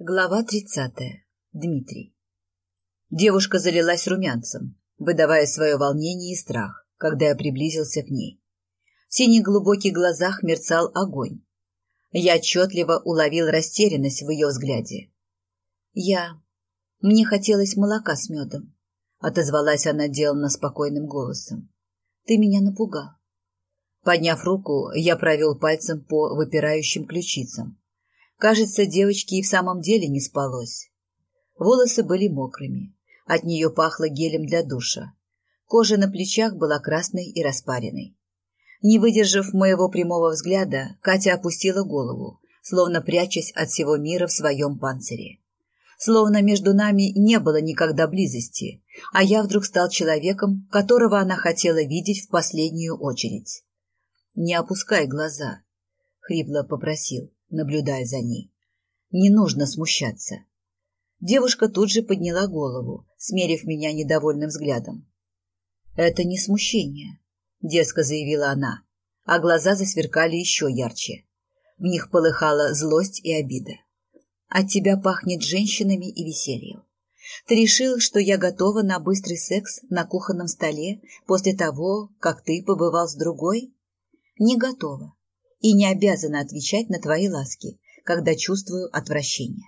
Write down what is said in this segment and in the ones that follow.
Глава тридцатая. Дмитрий. Девушка залилась румянцем, выдавая свое волнение и страх, когда я приблизился к ней. В синих глубоких глазах мерцал огонь. Я отчетливо уловил растерянность в ее взгляде. «Я... Мне хотелось молока с медом», — отозвалась она деланно спокойным голосом. «Ты меня напугал». Подняв руку, я провел пальцем по выпирающим ключицам, Кажется, девочке и в самом деле не спалось. Волосы были мокрыми. От нее пахло гелем для душа. Кожа на плечах была красной и распаренной. Не выдержав моего прямого взгляда, Катя опустила голову, словно прячась от всего мира в своем панцире. Словно между нами не было никогда близости, а я вдруг стал человеком, которого она хотела видеть в последнюю очередь. «Не опускай глаза», — хрипло попросил наблюдая за ней. Не нужно смущаться. Девушка тут же подняла голову, смерив меня недовольным взглядом. «Это не смущение», — дерзко заявила она, а глаза засверкали еще ярче. В них полыхала злость и обида. «От тебя пахнет женщинами и весельем. Ты решил, что я готова на быстрый секс на кухонном столе после того, как ты побывал с другой? Не готова и не обязана отвечать на твои ласки, когда чувствую отвращение.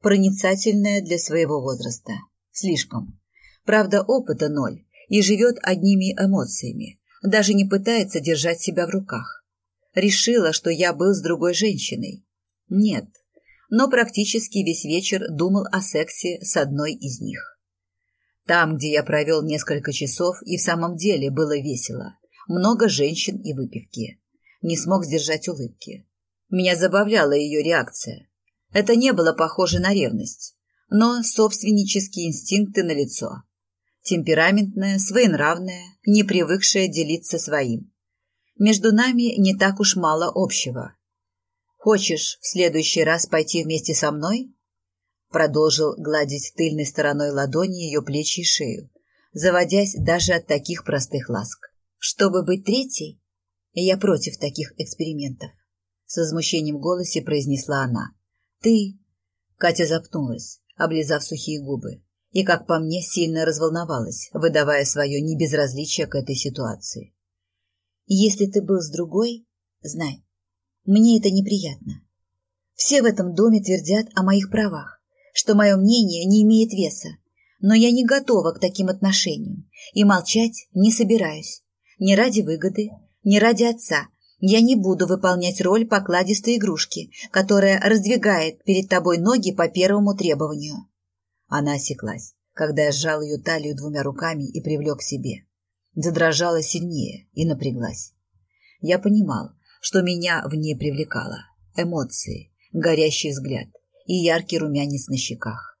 Проницательная для своего возраста. Слишком. Правда, опыта ноль и живет одними эмоциями, даже не пытается держать себя в руках. Решила, что я был с другой женщиной. Нет, но практически весь вечер думал о сексе с одной из них. Там, где я провел несколько часов, и в самом деле было весело. Много женщин и выпивки не смог сдержать улыбки. Меня забавляла ее реакция. Это не было похоже на ревность, но собственнические инстинкты на лицо. Темпераментная, своенравная, не привыкшая делиться своим. Между нами не так уж мало общего. «Хочешь в следующий раз пойти вместе со мной?» Продолжил гладить тыльной стороной ладони ее плечи и шею, заводясь даже от таких простых ласк. «Чтобы быть третьей, я против таких экспериментов. С возмущением в голосе произнесла она. Ты... Катя запнулась, облизав сухие губы, и, как по мне, сильно разволновалась, выдавая свое небезразличие к этой ситуации. Если ты был с другой, знай, мне это неприятно. Все в этом доме твердят о моих правах, что мое мнение не имеет веса, но я не готова к таким отношениям и молчать не собираюсь. Не ради выгоды, не ради отца. Я не буду выполнять роль покладистой игрушки, которая раздвигает перед тобой ноги по первому требованию. Она осеклась, когда я сжал ее талию двумя руками и привлек к себе. Задрожала сильнее и напряглась. Я понимал, что меня в ней привлекало. Эмоции, горящий взгляд и яркий румянец на щеках.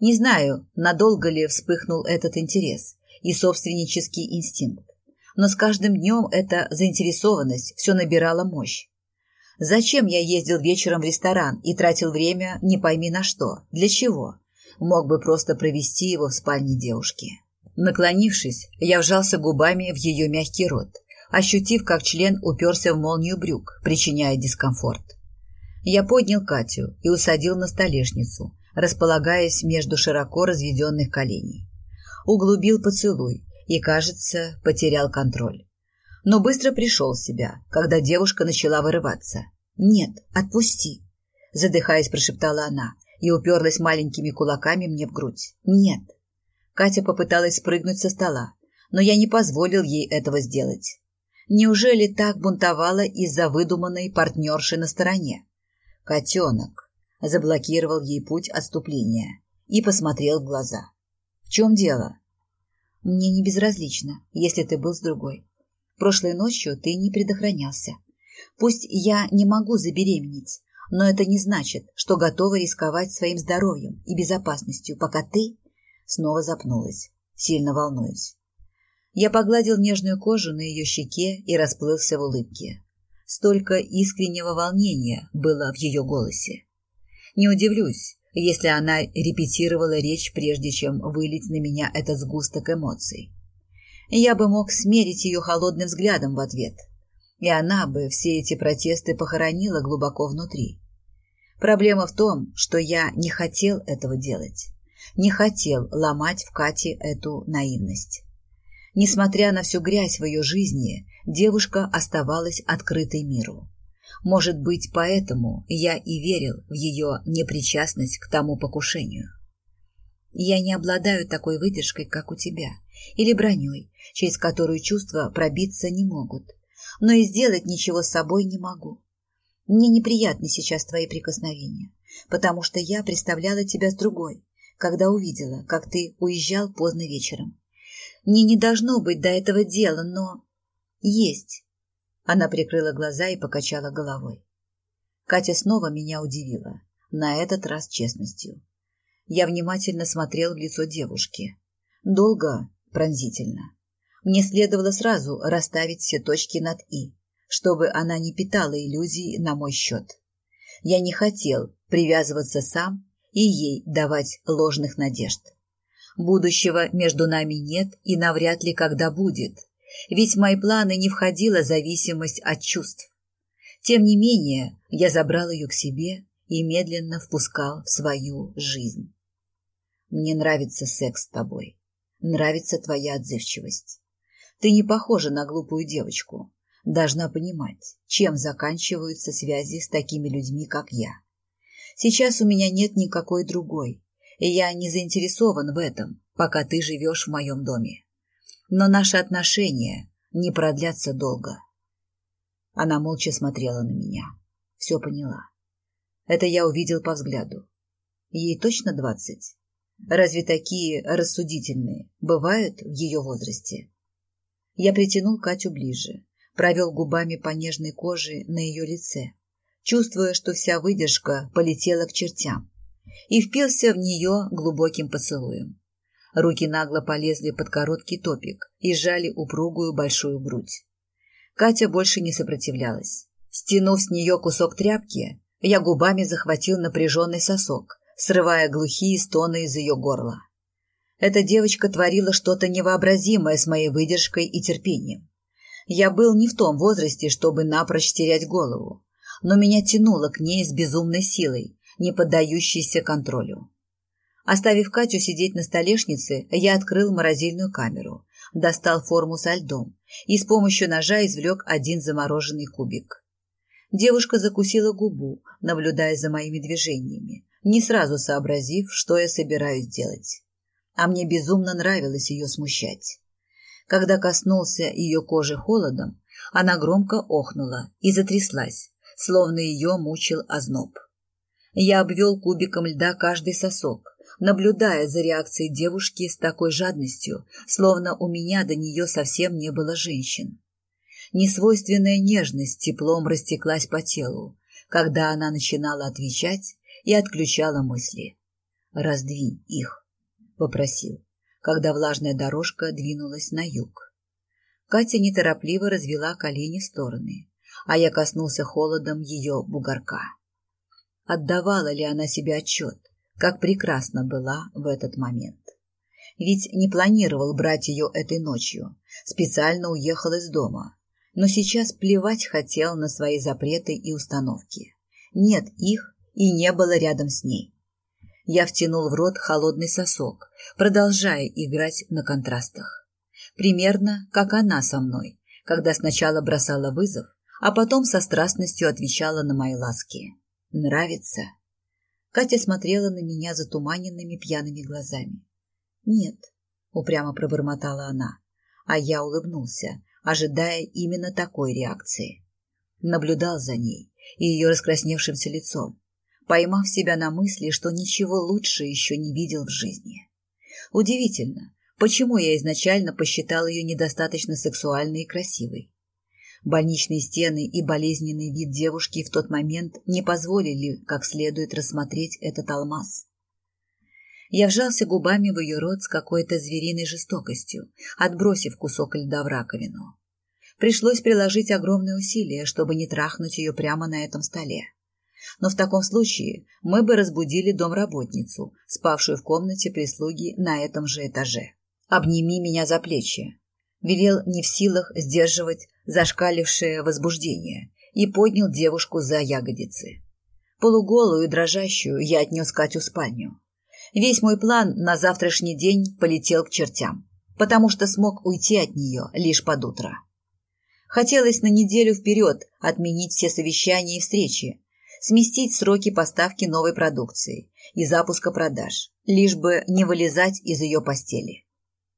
Не знаю, надолго ли вспыхнул этот интерес и собственнический инстинкт но с каждым днем эта заинтересованность все набирала мощь. Зачем я ездил вечером в ресторан и тратил время не пойми на что? Для чего? Мог бы просто провести его в спальне девушки. Наклонившись, я вжался губами в ее мягкий рот, ощутив, как член уперся в молнию брюк, причиняя дискомфорт. Я поднял Катю и усадил на столешницу, располагаясь между широко разведенных коленей. Углубил поцелуй, и, кажется, потерял контроль. Но быстро пришел в себя, когда девушка начала вырываться. «Нет, отпусти!» Задыхаясь, прошептала она и уперлась маленькими кулаками мне в грудь. «Нет!» Катя попыталась спрыгнуть со стола, но я не позволил ей этого сделать. Неужели так бунтовала из-за выдуманной партнерши на стороне? Котенок заблокировал ей путь отступления и посмотрел в глаза. «В чем дело?» Мне не безразлично, если ты был с другой. Прошлой ночью ты не предохранялся. Пусть я не могу забеременеть, но это не значит, что готова рисковать своим здоровьем и безопасностью, пока ты...» Снова запнулась, сильно волнуюсь. Я погладил нежную кожу на ее щеке и расплылся в улыбке. Столько искреннего волнения было в ее голосе. Не удивлюсь, если она репетировала речь, прежде чем вылить на меня этот сгусток эмоций. Я бы мог смерить ее холодным взглядом в ответ, и она бы все эти протесты похоронила глубоко внутри. Проблема в том, что я не хотел этого делать. Не хотел ломать в Кате эту наивность. Несмотря на всю грязь в ее жизни, девушка оставалась открытой миру. Может быть, поэтому я и верил в ее непричастность к тому покушению. Я не обладаю такой выдержкой, как у тебя, или броней, через которую чувства пробиться не могут, но и сделать ничего с собой не могу. Мне неприятны сейчас твои прикосновения, потому что я представляла тебя с другой, когда увидела, как ты уезжал поздно вечером. Мне не должно быть до этого дела, но... Есть. Она прикрыла глаза и покачала головой. Катя снова меня удивила, на этот раз честностью. Я внимательно смотрел в лицо девушки. Долго, пронзительно. Мне следовало сразу расставить все точки над «и», чтобы она не питала иллюзий на мой счет. Я не хотел привязываться сам и ей давать ложных надежд. Будущего между нами нет и навряд ли когда будет, ведь в мои планы не входила зависимость от чувств. Тем не менее, я забрал ее к себе и медленно впускал в свою жизнь. Мне нравится секс с тобой. Нравится твоя отзывчивость. Ты не похожа на глупую девочку. Должна понимать, чем заканчиваются связи с такими людьми, как я. Сейчас у меня нет никакой другой, и я не заинтересован в этом, пока ты живешь в моем доме. Но наши отношения не продлятся долго. Она молча смотрела на меня. Все поняла. Это я увидел по взгляду. Ей точно двадцать? Разве такие рассудительные бывают в ее возрасте? Я притянул Катю ближе, провел губами по нежной коже на ее лице, чувствуя, что вся выдержка полетела к чертям, и впился в нее глубоким поцелуем. Руки нагло полезли под короткий топик и сжали упругую большую грудь. Катя больше не сопротивлялась. Стянув с нее кусок тряпки, я губами захватил напряженный сосок, срывая глухие стоны из ее горла. Эта девочка творила что-то невообразимое с моей выдержкой и терпением. Я был не в том возрасте, чтобы напрочь терять голову, но меня тянуло к ней с безумной силой, не поддающейся контролю. Оставив Катю сидеть на столешнице, я открыл морозильную камеру, достал форму со льдом и с помощью ножа извлек один замороженный кубик. Девушка закусила губу, наблюдая за моими движениями, не сразу сообразив, что я собираюсь делать. А мне безумно нравилось ее смущать. Когда коснулся ее кожи холодом, она громко охнула и затряслась, словно ее мучил озноб. Я обвел кубиком льда каждый сосок, наблюдая за реакцией девушки с такой жадностью, словно у меня до нее совсем не было женщин. Несвойственная нежность теплом растеклась по телу, когда она начинала отвечать и отключала мысли. «Раздвинь их», — попросил, когда влажная дорожка двинулась на юг. Катя неторопливо развела колени в стороны, а я коснулся холодом ее бугорка. Отдавала ли она себе отчет, как прекрасна была в этот момент? Ведь не планировал брать ее этой ночью, специально уехал из дома, но сейчас плевать хотел на свои запреты и установки. Нет их, и не было рядом с ней. Я втянул в рот холодный сосок, продолжая играть на контрастах. Примерно как она со мной, когда сначала бросала вызов, а потом со страстностью отвечала на мои ласки. «Нравится?» Катя смотрела на меня затуманенными пьяными глазами. «Нет», — упрямо пробормотала она, а я улыбнулся, ожидая именно такой реакции. Наблюдал за ней и ее раскрасневшимся лицом, поймав себя на мысли, что ничего лучше еще не видел в жизни. Удивительно, почему я изначально посчитал ее недостаточно сексуальной и красивой. Больничные стены и болезненный вид девушки в тот момент не позволили как следует рассмотреть этот алмаз. Я вжался губами в ее рот с какой-то звериной жестокостью, отбросив кусок льда в раковину. Пришлось приложить огромные усилия, чтобы не трахнуть ее прямо на этом столе. Но в таком случае мы бы разбудили домработницу, спавшую в комнате прислуги на этом же этаже. «Обними меня за плечи», велел не в силах сдерживать зашкалившее возбуждение и поднял девушку за ягодицы. Полуголую и дрожащую я отнес Катю в спальню. Весь мой план на завтрашний день полетел к чертям, потому что смог уйти от нее лишь под утро. Хотелось на неделю вперед отменить все совещания и встречи, сместить сроки поставки новой продукции и запуска продаж, лишь бы не вылезать из ее постели.